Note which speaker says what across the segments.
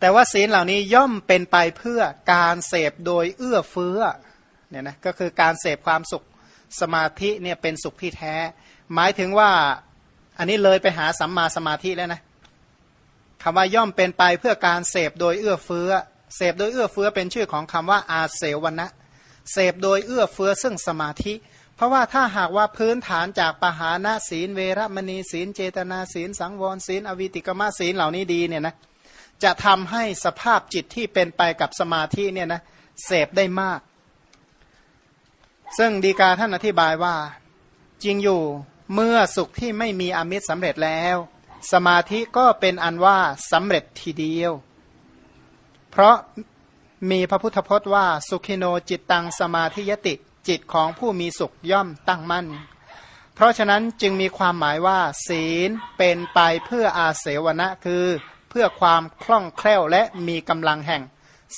Speaker 1: แต่ว่าศีลเหล่านี้ย่อมเป็นไปเพื่อการเสพโดยเอื้อเฟื้อเนี่ยนะก็คือการเสพความสุขสมาธิเนี่ยเป็นสุขที่แท้ หมายถึงว่าอันนี้เลยไปหาสัมมาสมาธิแล้วนะคำว่าย่อมเป็นไปเพื่อการเสพโดยเอื้อเฟื้อ เสพโดยเอื้อเฟื้อเป็นชื่อของคำว่าอาเสวนะเสพโดยเอื้อเฟื้อซึ่งสมาธิ เพราะว่าถ้าหากว่าพื้นฐานจากปหาณศีลเวรมณีศีลเจตนาศีลสังวรศีลอวิติกมะศีลเหล่านี้ดีเนี่ยนะ จะทำให้สภาพจิตที่เป็นไปกับสมาธิเนี่ยนะเสพได้มาก ซึ่งดีกาท่านอธิบายว่า จริงอยู่เมื่อสุขที่ไม่มีอมิตรสำเร็จแล้ว สมาธิก็เป็นอันว่าสำเร็จทีเดียว เพราะมีพระพุทธพจน์ว่า สุขิโนจิตตังสมาธิยติจิตของผู้มีสุขย่อมตั้งมั่น เพราะฉะนั้นจึงมีความหมายว่า ศีลเป็นไปเพื่ออาเสวนะคือ พื่อความคล่องแคล่วและมีกำลังแห่ง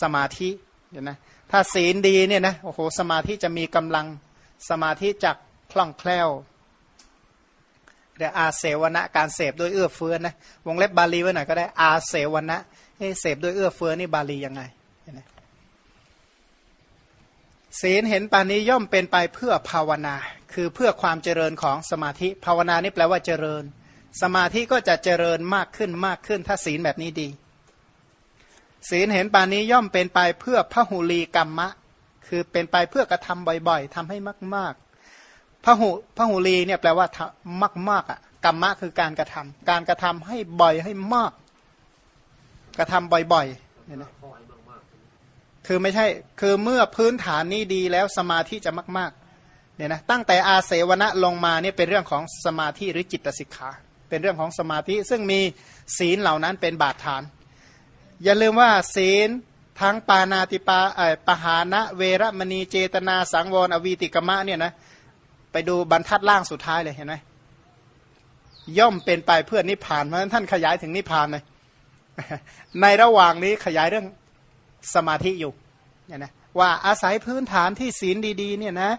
Speaker 1: สมาธิเห็นไหมถ้าศีลดีเนี่ยนะโอ้โหสมาธิจะมีกำลังสมาธิจักคล่องแคล่วเรียกอาเสวนะการเสพด้วยเอื้อเฟื้อนะวงเล็บบาลีไว้หน่อยก็ได้อาเสวนะเสพด้วยเอื้อเฟื้อนี่บาลียังไงศีลเห็นปานนี้ย่อมเป็นไปเพื่อภาวนา คือเพื่อความเจริญของสมาธิภาวนานี่แปลว่าเจริญ สมาธิก็จะเจริญมากขึ้นมากขึ้นถ้าศีลแบบนี้ดี ศีลเห็นปานนี้ย่อมเป็นไปเพื่อพระหูลีกรรมะ คือเป็นไปเพื่อกระทำบ่อยๆทำให้มากๆพระหูพระหูลีเนี่ยแปลว่ามากๆอะกรรมะคือการกระทำการกระทำให้บ่อยให้มาก กระทำบ่อยๆเนี่ยนะคือไม่ใช่คือเมื่อพื้นฐานนี้ดีแล้วสมาธิจะมาก ๆเนี่ยนะตั้งแต่อาเสวนะลงมาเนี่ยเป็นเรื่องของสมาธิหรือจิตสิกขา เป็นเรื่องของสมาธิ ซึ่งมีศีลเหล่านั้นเป็นบาดฐาน อย่าลืมว่าศีลทั้งปานาติปาเอปหานะเวรมณีเจตนาสังวรอวีติกมะเนี่ยนะไปดูบรรทัดล่างสุดท้ายเลยเห็นไหมย่อมเป็นไปเพื่อนิพพานเพราะฉะนั้นท่านขยายถึงนิพพานเลยในระหว่างนี้ขยายเรื่องสมาธิอยู่เนี่ยนะว่าอาศัยพื้นฐานที่ศีลดีๆเนี่ยนะ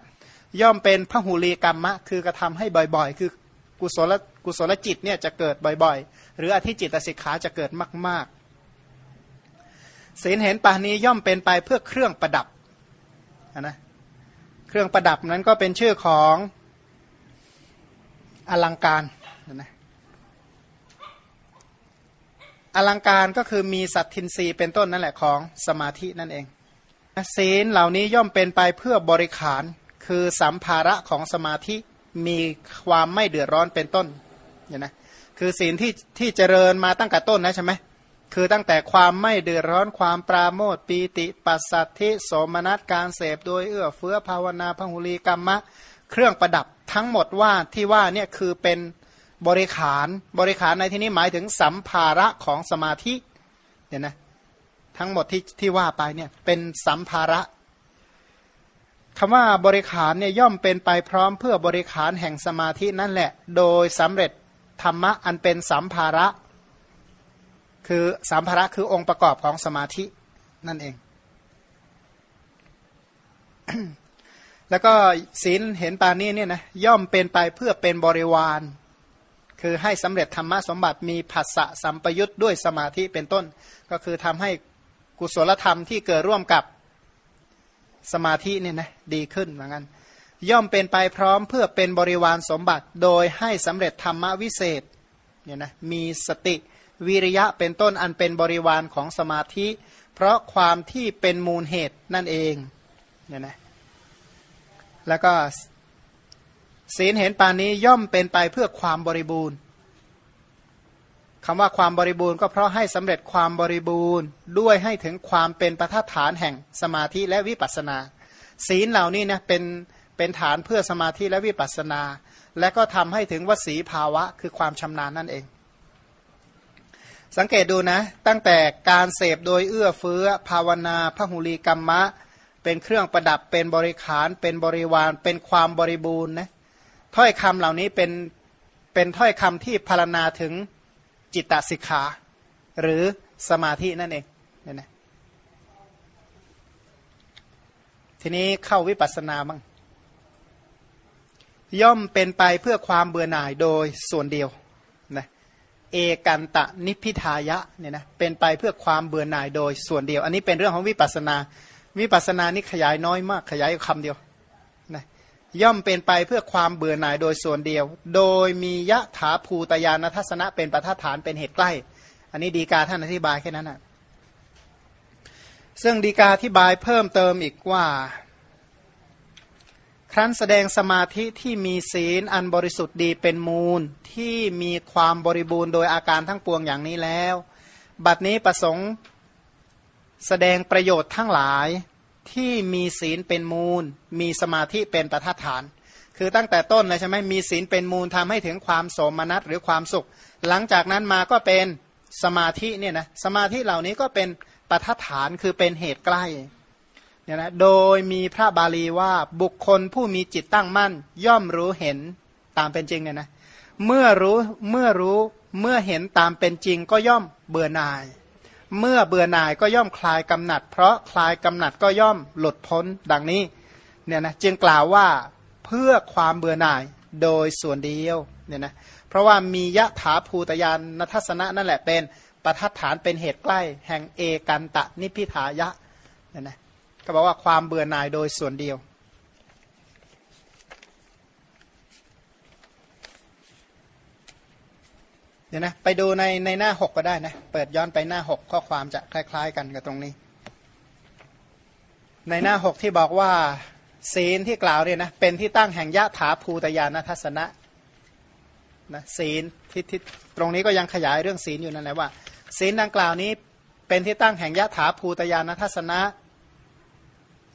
Speaker 1: ย่อมเป็นพระหูลีกรรมะ คือกระทำให้บ่อยๆ คือกุศล กุศลจิตเนี่ยจะเกิดบ่อยๆ หรืออธิจิตสิกขาจะเกิดมากๆศีลเห็นปานี้ย่อมเป็นไปเพื่อเครื่องประดับนะเครื่องประดับนั้นก็เป็นชื่อของอลังการนะอลังการก็คือมีสัตทินรีเป็นต้นนั่นแหละของสมาธินั่นเองศีลเหล่านี้ย่อมเป็นไปเพื่อบริขารคือสัมภาระของสมาธิมีความไม่เดือดร้อนเป็นต้น เนี่ยนะคือศีลที่ที่เจริญมาตั้งแต่ต้นนะใช่ไหมคือตั้งแต่ความไม่เดือดร้อนความปราโมทปีติปัสสัทธิสมนัสการเสพโดยเอื้อเฟื้อภาวนาพหุลีกรรมะ เครื่องประดับทั้งหมดว่าที่ว่าเนี่ยคือเป็นบริขารบริขารในที่นี้หมายถึงสัมภาระของสมาธิเนี่ยนะทั้งหมดที่ที่ว่าไปเนี่ยเป็นสัมภาระคำว่าบริขารเนี่ยย่อมเป็นไปพร้อมเพื่อบริขารแห่งสมาธินั่นแหละ โดยสำเร็จ ธรรมะอันเป็นสัมภาระ คือสัมภาระคือองค์ประกอบของสมาธินั่นเอง แล้วก็ศีลเห็นปานนี้เนี่ยนะย่อมเป็นไปเพื่อเป็นบริวาร คือให้สำเร็จธรรมะสมบัติมีผัสสะสัมปยุตด้วยสมาธิเป็นต้น ก็คือทำให้กุศลธรรมที่เกิดร่วมกับสมาธิเนี่ยนะดีขึ้นเหมือนกัน ย่อมเป็นไปพร้อมเพื่อเป็นบริวารสมบัติ โดยให้สำเร็จธรรมวิเศษเนี่ยนะมีสติวิริยะเป็นต้นอันเป็นบริวารของสมาธิ เพราะความที่เป็นมูลเหตุนั่นเองเนี่ยนะแล้วก็ศีลเห็นปานนี้ย่อมเป็นไปเพื่อความบริบูรณ์คำว่าความบริบูรณ์ก็เพราะให้สำเร็จความบริบูรณ์ด้วยให้ถึงความเป็นประทฐานแห่งสมาธิและวิปัสสนา ศีลเหล่านี้นะเป็น เป็นฐานเพื่อสมาธิและวิปัสสนา และก็ทำให้ถึงวสีภาวะคือความชำนาญนั่นเอง สังเกตดูนะ ตั้งแต่การเสพโดยเอื้อเฟื้อ ภาวนาพหุลีกรรมะ เป็นเครื่องประดับเป็นบริขาร เป็นบริวาร เป็นความบริบูรณ์นะถ้อยคำเหล่านี้เป็นเป็นถ้อยคำที่พารณาถึงจิตตสิกขา หรือสมาธินั่นเองเนี่ยนะทีนี้เข้าวิปัสสนาบ้าง ย่อมเป็นไปเพื่อความเบื่อหน่ายโดยส่วนเดียวนะเอกันตะนิพิทายะเนี่ยนะเป็นไปเพื่อความเบื่อหน่ายโดยส่วนเดียว อันนี้เป็นเรื่องของวิปัสนา วิปัสนานี่ขยายน้อยมากขยายคำเดียวนะย่อมเป็นไปเพื่อความเบื่อหน่ายโดยส่วนเดียว โดยมียะถาภูตยานทัศนะเป็นประฐานเป็นเหตุใกล้ อันนี้ดีกาท่านอธิบายแค่นั้นนะซึ่งดีกาอธิบายเพิ่มเติมอีกว่า ครั้นแสดงสมาธิที่มีศีลอันบริสุทธิ์ดีเป็นมูลที่มีความบริบูรณ์โดยอาการทั้งปวงอย่างนี้แล้ว บัดนี้ประสงค์แสดงประโยชน์ทั้งหลายที่มีศีลเป็นมูล มีสมาธิเป็นประทัดฐาน คือตั้งแต่ต้นเลยใช่ไหมมีศีลเป็นมูลทำให้ถึงความโสมนัสหรือความสุข หลังจากนั้นมาก็เป็นสมาธิเนี่ยนะสมาธิเหล่านี้ก็เป็นประทัดฐานคือเป็นเหตุใกล้ เนี่ยนะโดยมีพระบาลีว่าบุคคลผู้มีจิตตั้งมั่น ย่อมรู้เห็นตามเป็นจริงเนี่ยนะเมื่อรู้เมื่อรู้เมื่อเห็นตามเป็นจริงก็ย่อมเบื่อหน่าย เมื่อเบื่อหน่ายก็ย่อมคลายกำหนัด เพราะคลายกำหนัดก็ย่อมหลุดพ้นดังนี้เนี่ยนะจึงกล่าวว่าเพื่อความเบื่อหน่ายโดยส่วนเดียวเนี่ยนะเพราะว่ามียะถาภูตยานนทัศนะนั่นแหละเป็นประทัดฐานเป็นเหตุใกล้ แห่งเอกันตะนิพิทายะเนี่ยนะ ก็บอกว่าความเบื่อหน่ายโดยส่วนเดียว เดี๋ยวนะ ไปดูในในหน้าหกก็ได้นะ เปิดย้อนไปหน้าหกข้อความจะคล้าย ๆ กันกับตรงนี้ ในหน้าหกที่บอกว่าศีลที่กล่าวเนี่ยนะเป็นที่ตั้งแห่งยะถาภูตยานทัศนะนะศีลที่ที่ตรงนี้ก็ยังขยายเรื่องศีลอยู่นั่นแหละว่า ศีลดังกล่าวนี้เป็นที่ตั้งแห่งยะถาภูตยานทัศนะ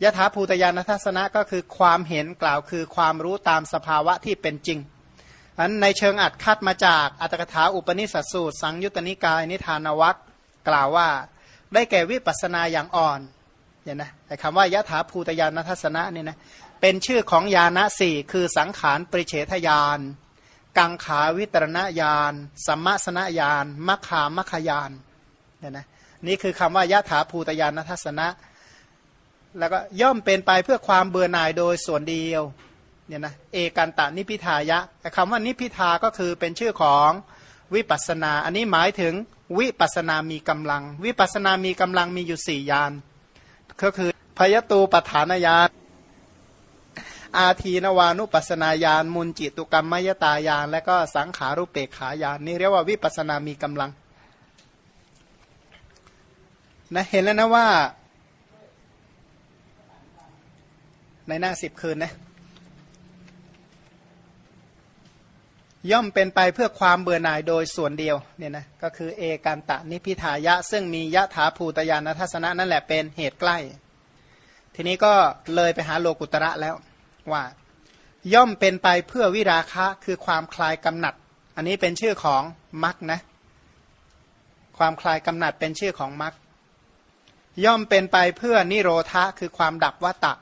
Speaker 1: ยะถาภูตยานทัศนะก็คือความเห็นกล่าวคือความรู้ตามสภาวะที่เป็นจริงอันในเชิงอัดคัดมาจากอัตถกถาอุปนิสัสสูตร สังยุตตนิกายนิทานวัตกล่าวว่า ได้แก่วิปัสนาอย่างอ่อนเนี่ยนะแต่คำว่ายะถาภูตยานทัศนะเนี่ยนะเป็นชื่อของยานะสี่คือสังขารปริเฉทยาน กังขาวิตรณญาณสัมมาสนญาณมัคคามัคคยานเนี่ยนะนี่คือคำว่ายะถาภูตยานทัศนะ แล้วก็ย่อมเป็นไปเพื่อความเบื่อหน่ายโดยส่วนเดียวเนี่ยนะเอกันตะนิพิทายะแต่คำว่านิพิทาก็คือเป็นชื่อของวิปัสนา อันนี้หมายถึงวิปัสนามีกำลัง วิปัสนามีกำลังมีอยู่สี่ยาน ก็คือพยตูปฐานญาณอาทีนวานุปัสนาญาณมุนจิตุกรรมมยตายานและก็สังขารุเปกขายานนี่เรียกว่าวิปัสนามีกำลังนะเห็นแล้วนะว่า ในหน้าสิบคืนนะย่อมเป็นไปเพื่อความเบื่อหน่ายโดยส่วนเดียวเนี่ยนะก็คือเอการตะนิพิทายะ ซึ่งมียะถาภูตยานทัศนะนั่นแหละเป็นเหตุใกล้ ทีนี้ก็เลยไปหาโลกุตระแล้วว่า ย่อมเป็นไปเพื่อวิราคะคือความคลายกำหนัด อันนี้เป็นชื่อของมักนะ ความคลายกำหนัดเป็นชื่อของมักย่อมเป็นไปเพื่อนิโรธะคือความดับวัตตะ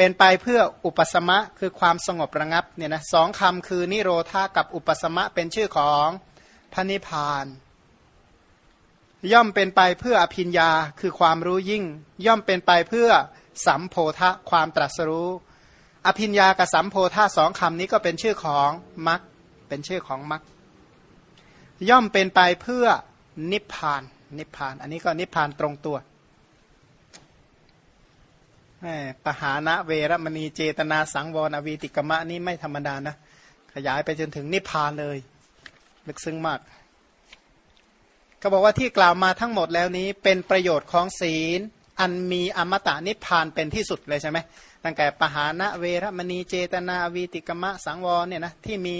Speaker 1: เป็นไปเพื่ออุปสมะคือความสงบระงับเนี่ยนะสองคำคือนิโรธากับอุปสมะเป็นชื่อของพระนิพพาน ย่อมเป็นไปเพื่ออภิญญาคือความรู้ยิ่ง ย่อมเป็นไปเพื่อสัมโพธะความตรัสรู้ อภิญญากับสัมโพธาสองคำนี้ก็เป็นชื่อของมรรคเป็นชื่อของมรรคย่อมเป็นไปเพื่อนิพพานนิพพาน อันนี้ก็นิพพานตรงตัว ปหานะเวรมณีเจตนาสังวรอวีติกมะนี่ไม่ธรรมดานะ ขยายไปจนถึงนิพพานเลย ลึกซึ้งมากเขาบอกว่าที่กล่าวมาทั้งหมดแล้วนี้เป็นประโยชน์ของศีล อันมีอมตะนิพพานเป็นที่สุดเลยใช่ไหมตั้งแต่ปหานะเวรมณีเจตนาวีติกมะสังวรเนี่ยนะที่มี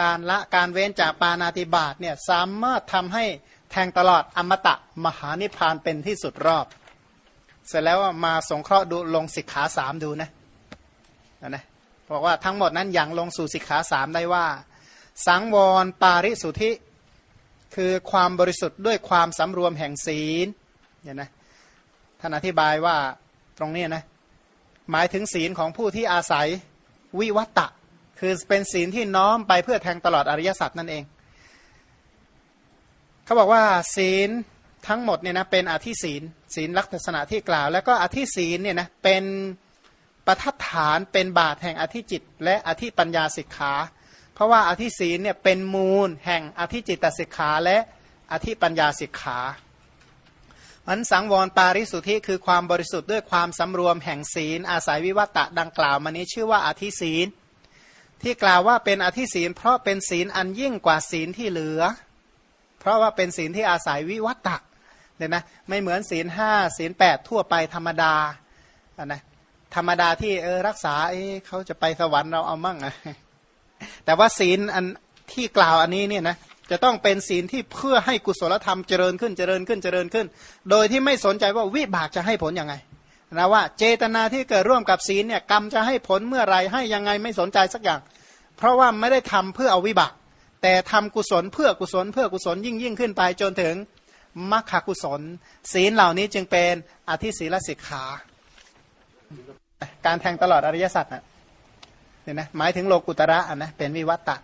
Speaker 1: การละการเว้นจากปานาติบาตเนี่ยสามารถทำให้แทงตลอดอมตะมหานิพพานเป็นที่สุดรอบ เสร็จแล้วมาสงเคราะห์ดูลงสิกขาสามดูนะนะบอกว่าทั้งหมดนั้นอย่างลงสู่สิกขาสามได้ว่า สังวรปาริสุทธิคือความบริสุทธิ์ด้วยความสำรวมแห่งศีลเนี่ยนะท่านอธิบายว่าตรงนี้นะหมายถึงศีลของผู้ที่อาศัยวิวัตตะคือเป็นศีลที่น้อมไปเพื่อแทงตลอดอริยสัจนั่นเอง เขาบอกว่าศีลทั้งหมดเนี่ยนะเป็นอธิศีล ศีลลักษณะที่กล่าว แล้วก็อธิศีลเนี่ยนะเป็นประทัดฐานเป็นบาทแห่งอธิจิต และอธิปัญญาสิกขา เพราะว่าอธิศีลเนี่ยเป็นมูลแห่งอธิจิตสิกขาและอธิปัญญาสิกขามันสังวรปาริสุทธิคือความบริสุทธิ์ด้วยความสำรวมแห่งศีล อาศัยวิวัตะดังกล่าวมานี้ชื่อว่าอธิศีล ที่กล่าวว่าเป็นอธิศีล เพราะเป็นศีลอันยิ่งกว่าศีลที่เหลือ เพราะว่าเป็นศีลที่อาศัยวิวัตะเนี่ยนะไม่เหมือนศีลห้าศีลแปดทั่วไปธรรมดาอะนะธรรมดาที่เออรักษาเเขาจะไปสวรรค์เราเอามั่งอะแต่ว่าศีลอันที่กล่าวอันนี้เนี่ยนะจะต้องเป็นศีลที่เพื่อให้กุศลธรรมเจริญขึ้นเจริญขึ้นเจริญขึ้น โดยที่ไม่สนใจว่าวิบากจะให้ผลยังไงนะว่าเจตนาที่เกิดร่วมกับศีลเนี่ยกรรมจะให้ผลเมื่อไรให้ยังไงไม่สนใจสักอย่าง เพราะว่าไม่ได้ทำเพื่อเอาวิบาก แต่ทำกุศลเพื่อกุศลเพื่อกุศลยิ่งยิ่งขึ้นไปจนถึง มรรคกุศล ศีลเหล่านี้จึงเป็นอธิศีลสิกขา การแทงตลอดอริยสัจนะเนี่ยนะหมายถึงโลกุตระนะเป็นวิวัตตะ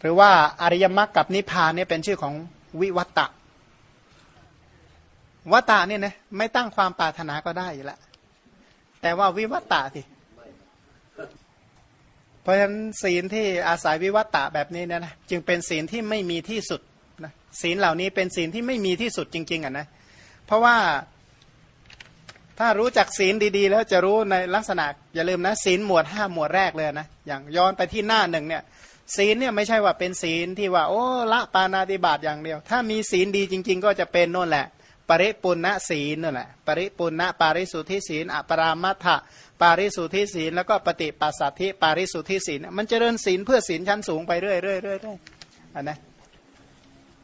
Speaker 1: หรือว่าอริยมรรคกับนิพพานเนี่ยเป็นชื่อของวิวัตตะวัตตะเนี่ยนะไม่ตั้งความปรารถนาก็ได้อยู่แล้วแต่ว่าวิวัตตะสิเพราะฉะนั้นศีลที่อาศัยวิวัตตะแบบนี้เนี่ยนะจึงเป็นศีลที่ไม่มีที่สุด ศีลเหล่านี้เป็นศีลที่ไม่มีที่สุดจริง ๆอะนะเพราะว่าถ้ารู้จักศีลดีๆ แล้วจะรู้ในลักษณะอย่าลืมนะศีลหมวดห้าหมวดแรกเลยนะอย่างย้อนไปที่หน้าหนึ่งเนี่ยศีลเนี่ยไม่ใช่ว่าเป็นศีลที่ว่าโอ้ละปานาติบาตอย่างเดียว ถ้ามีศีลดีจริง ๆ ก็จะเป็นน่นแหละ ปริปุณณศีลนั่นแหละปริปุณณปาริสุทธิศีลอปรามัตถะปาริสุทธิศีลแล้วก็ปฏิปัสสัทธิปาริสุทธิศีลมันจเจริญศีลเพื่อศีลชั้นสูงไปเรื่อยๆๆอันนะ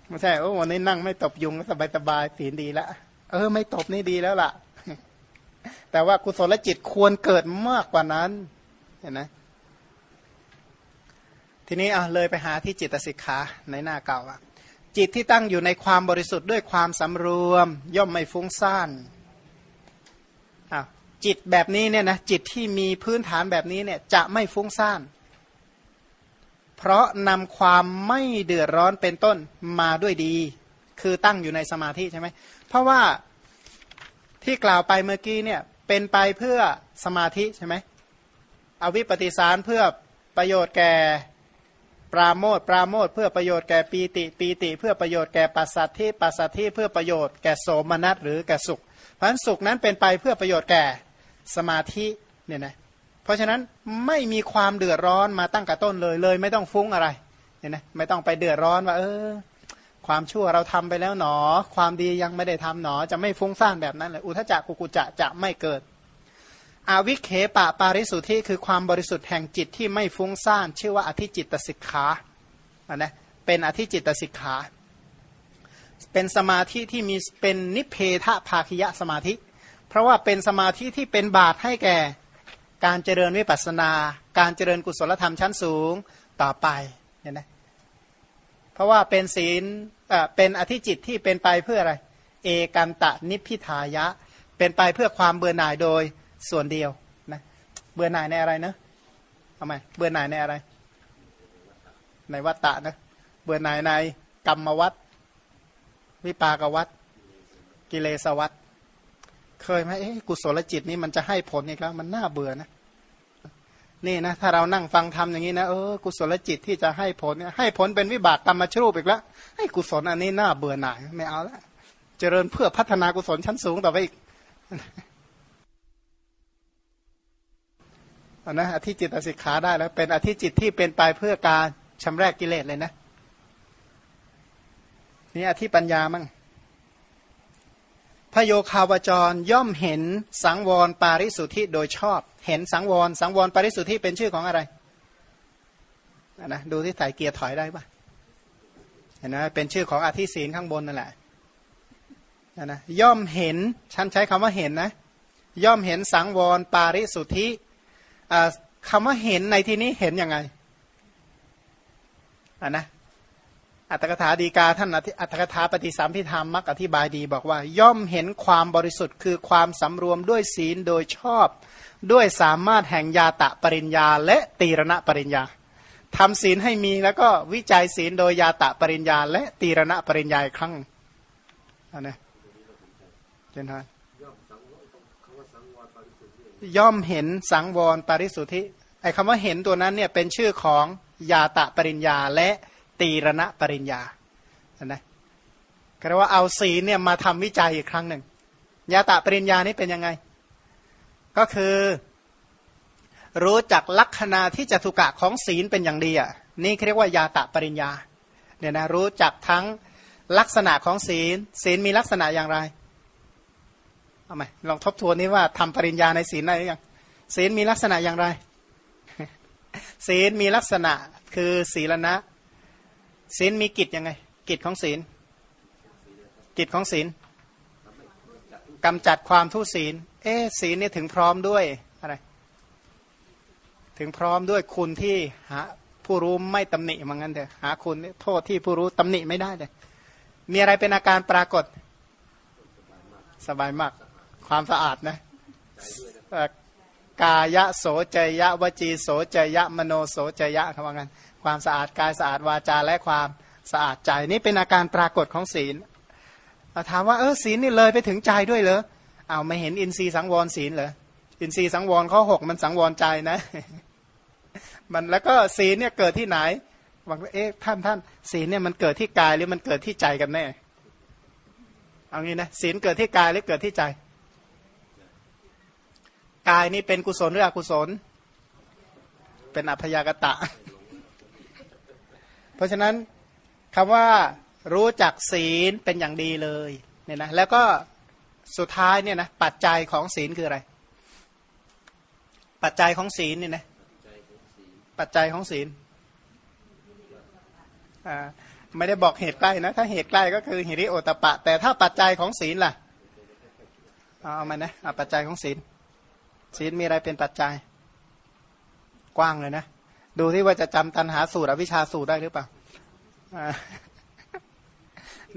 Speaker 1: ไม่ใช่โอ้วันนี้นั่งไม่ตบยุงสบายๆศีลดีแล้วเออ ไม่ตบนี่ดีแล้วล่ะ แต่ว่ากุศลจิตควรเกิดมากกว่านั้น เห็นไหมทีนี้อะเลยไปหาที่จิตสิกขาในหน้าเก่าอะจิตที่ตั้งอยู่ในความบริสุทธิ์ด้วยความสำรวม ย่อมไม่ฟุ้งซ่านอะจิตแบบนี้เนี่ยนะจิตที่มีพื้นฐานแบบนี้เนี่ย จะไม่ฟุ้งซ่าน เพราะนำความไม่เดือดร้อนเป็นต้นมาด้วยดี คือตั้งอยู่ในสมาธิใช่ไหมเพราะว่าที่กล่าวไปเมื่อกี้เนี่ยเป็นไปเพื่อสมาธิใช่ไหมอวิปปิสารเพื่อประโยชน์แก่ปราโมทปราโมทเพื่อประโยชน์แก่ปีติ ปีติ เพื่อประโยชน์แก่ปัสสัทธิปัสสัทธิเพื่อประโยชน์แก่โสมนัสหรือแก่สุขเพราะฉะนั้นสุขนั้นเป็นไปเพื่อประโยชน์แก่สมาธิเนี่ยนะ เพราะฉะนั้นไม่มีความเดือดร้อนมาตั้งแต่ต้นเลยเลย ไม่ต้องฟุ้งอะไรเนี่ยนะไม่ต้องไปเดือดร้อนว่า เออ ความชั่วเราทำไปแล้วหนอ ความดียังไม่ได้ทำหนอ จะไม่ฟุ้งซ่านแบบนั้นเลยอุทจักกุกุจะจะไม่เกิดอวิเคปะปาริสุทธิคือความบริสุทธิ์แห่งจิตที่ไม่ฟุ้งซ่านชื่อว่าอธิจิตตสิกขาอันนะเป็นอธิจิตตสิกขาเป็นสมาธิที่มีเป็นนิเพทภาคิยะสมาธิ เพราะว่าเป็นสมาธิที่เป็นบาตให้แก่ การเจริญวิปัสนา การเจริญกุศลธรรมชั้นสูงต่อไปเนี่ยนะเพราะว่าเป็นศีลเป็นอธิจิตที่เป็นไปเพื่ออะไร เอกันตะนิพิทายะ เป็นไปเพื่อความเบื่อหน่ายโดยส่วนเดียวนะเบื่อหน่ายในอะไรนะทำไมเบื่อหน่ายในอะไร ในวัตตะนะเบื่อหน่ายในกรรมวัตวิปากวัตกิเลสวัต เคยไหมเอ้กุศลจิตนี้มันจะให้ผลอีกแล้ว มันน่าเบื่อนะนี่นะถ้าเรานั่งฟังทำอย่างนี้นะเออกุศลจิตที่จะให้ผลเนี่ยให้ผลเป็นวิบากกรรมชรูปอีกแล้วให้กุศลอันนี้น่าเบื่อหน่ายไม่เอาละเจริญเพื่อพัฒนากุศลชั้นสูงต่อไปอีกอนนะอธิจิตสิกขาได้แล้ว เป็นอธิจิตที่เป็นไปเพื่อการชำระกกิเลสเลยนะ นี่อธิปัญญามั่ง พระโยคาวจรย่อมเห็นสังวรปาริสุทธิโดยชอบ เห็นสังวร สังวรปาริสุทธิเป็นชื่อของอะไรนะดูที่ถ่ายเกียร์ถอยได้ปะเห็นไหมเป็นชื่อของอธิศีลข้างบนนั่นแหละนะย่อมเห็นฉันใช้คำว่าเห็นนะย่อมเห็นสังวรปาริสุทธิคำว่าเห็นในที่นี้เห็นยังไงอ่านะ อัตถกถาดีกาท่านอัตถกถาปฏิสัมพิธามมักอธิบายดีบอกว่า ย่อมเห็นความบริสุทธิ์คือความสำรวมด้วยศีลโดยชอบ ด้วยสามารถแห่งยาตะปริญญา และตีรณะปริญญาทำศีลให้มีแล้วก็วิจัยศีลโดยยาตะปริญญา และตีรณะปริญญาอีกครั้งอันนี้เจนทานย่อมเห็นสังวรปริสุทธิไอ้คำว่าเห็นตัวนั้นเนี่ยเป็นชื่อของยาตะปริญญาและ ตีรณะปริญญานะก็เรียกว่าเอาศีลเนี่ยมาทำวิจัยอีกครั้งหนึ่งยาตะปริญญานี่เป็นยังไง ก็คือ รู้จักลักษณะที่จตุกะของศีลเป็นอย่างดีอะนี่เรียกว่ายาตะปริญญาเนี่ยนะรู้จักทั้งลักษณะของศีล ศีลมีลักษณะอย่างไรเอาไหมลองทบทวนนี้ว่าทำปริญญาในศีลได้หรือยังศีลมีลักษณะอย่างไร ศีลมีลักษณะคือศีลนะ ศีลมีกิจยังไง กิจของศีล กิจของศีลกำจัดความทุศีล เอ๊ศีลนี่ถึงพร้อมด้วยอะไร ถึงพร้อมด้วยคุณที่หาผู้รู้ไม่ตำหนิมังงั้นเถอะหาคุณโทษที่ผู้รู้ตำหนิไม่ได้เลยมีอะไรเป็นอาการปรากฏ สบายมาก ความสะอาดนะกายะโสเจยะวจีโสเจยะมโนโสเจยะคำว่างั้น ความสะอาดกายสะอาดวาจาและความสะอาดใจนี่เป็นอาการปรากฏของศีลถามว่าเออศีลนี่เลยไปถึงใจด้วยเหรอเอาไม่เห็นอินทรีย์สังวรศีลเหรออินทรีย์สังวรข้อหกมันสังวรใจนะ มันแล้วก็ศีลเนี่ยเกิดที่ไหนบอกเอ๊ะท่านท่านศีลเนี่ยมันเกิดที่กายหรือมันเกิดที่ใจกันแน่เอางี้นะศีลเกิดที่กายหรือเกิดที่ใจ กายนี่เป็นกุศลหรืออกุศล เป็นอัพยากตะ เพราะฉะนั้นคำว่ารู้จักศีลเป็นอย่างดีเลยเนี่ยนะแล้วก็สุดท้ายเนี่ยนะปัจจัยของศีลคืออะไร ปัจจัยของศีลเนี่ยนะปัจจัยของศีลอ่าไม่ได้บอกเหตุใกล้นะถ้าเหตุใกล้ก็คือหิริโอตปะ แต่ถ้าปัจจัยของศีลล่ะเอามานะเอาปัจจัยของศีลศีลมีอะไรเป็นปัจจัย กว้างเลยนะ ดูที่ว่าจะจำตันหาสูตรอวิชาสูตรได้หรือเปล่า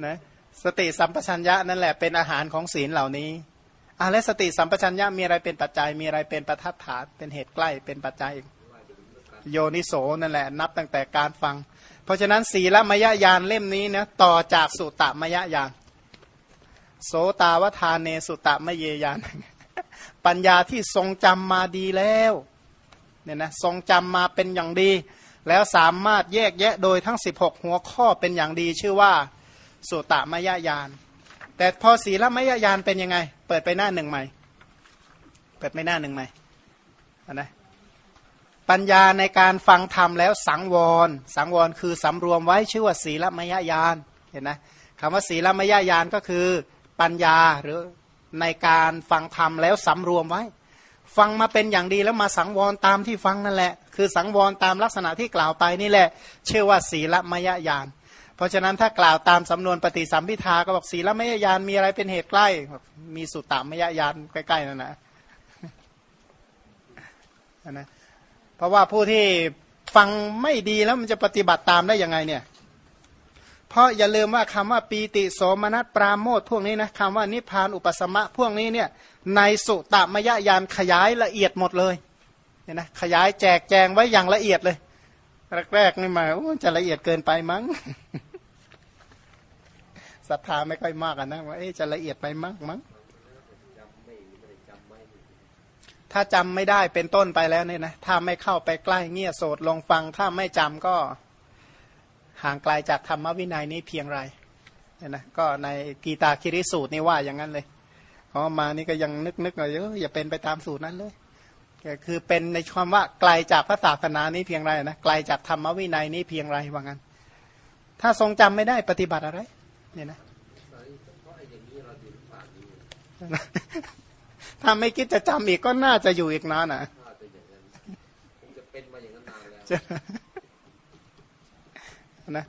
Speaker 1: นะสติสัมปชัญญะนั่นแหละเป็นอาหารของศีลเหล่านี้อะและสติสัมปชัญญะมีอะไรเป็นปัจจัย มีอะไรเป็นประทัดฐานเป็นเหตุใกล้เป็นปัจจัย โยนิโสนั่นแหละ นับตั้งแต่การฟัง เพราะฉะนั้นศีลมยญาณเล่มนี้นะต่อจากสุตตมยญาณโสตาวทานเนสุตตมเยญาณปัญญาที่ทรงจำมาดีแล้ว เนี่ยนะทรงจำมาเป็นอย่างดี แล้วสามารถแยกแยะโดยทั้ง 16 หัวข้อเป็นอย่างดีชื่อว่าสุตตมยญาณแต่พอศีลมยญาณเป็นยังไง เปิดไปหน้าหนึ่งใหม่ เปิดไปหน้าหนึ่งใหม่นะปัญญาในการฟังธรรมแล้วสังวร สังวรคือสำรวมไว้ชื่อว่าศีลมยญาณเห็นไหมคำว่าศีลมยญาณก็คือปัญญาหรือในการฟังธรรมแล้วสำรวมไว้ ฟังมาเป็นอย่างดีแล้วมาสังวรตามที่ฟังนั่นแหละ คือสังวรตามลักษณะที่กล่าวไปนี่แหละ เชื่อว่าศีลมยญาณเพราะฉะนั้นถ้ากล่าวตามสำนวนปฏิสัมพิทาก็บอกศีลมยญาณมีอะไรเป็นเหตุใกล้ มีสุตตามยญาณใกล้ๆนั่นนะนะเพราะว่าผู้ที่ฟังไม่ดีแล้วมันจะปฏิบัติตามได้ยังไงเนี่ย เพราะอย่าลืมว่าคำว่าปีติโสมนัสปราโมทพวกนี้นะคำว่านิพานอุปสมะพวกนี้เนี่ยในสุตตมยญาณขยายละเอียดหมดเลยเนี่ยนะขยายแจกแจงไว้อย่างละเอียดเลย แรกๆนี่มาจะละเอียดเกินไปมั้งศรัทธาไม่ค่อยมากนะว่าจะละเอียดไปมั้งมั้งถ้าจำไม่ได้เป็นต้นไปแล้วเนี่ยนะถ้าไม่เข้าไปใกล้เงี่ยโสดลงฟังถ้าไม่จำก็ ห่างไกลาจากธรรมวินัยนี้เพียงไรเนี่ยนะก็ในกีตาคิริสูตรนี่ว่าอย่างนั้นเลยพอมานี่ก็ยังนึกนึกเลยเอออย่าเป็นไปตามสูตรนั้นเลยคือเป็นในความว่าไกลจากพระศาสนานี้เพียงไรนะไกลจากธรรมวินัยนี้เพียงไรว่างั้น ถ้าทรงจำไม่ได้ปฏิบัติอะไร เนี่ยนะถ้าไม่คิดจะจำอีกก็น่าจะอยู่อีกนานอะจะเป็นมาอย่างนั้นนานแล้ว นะ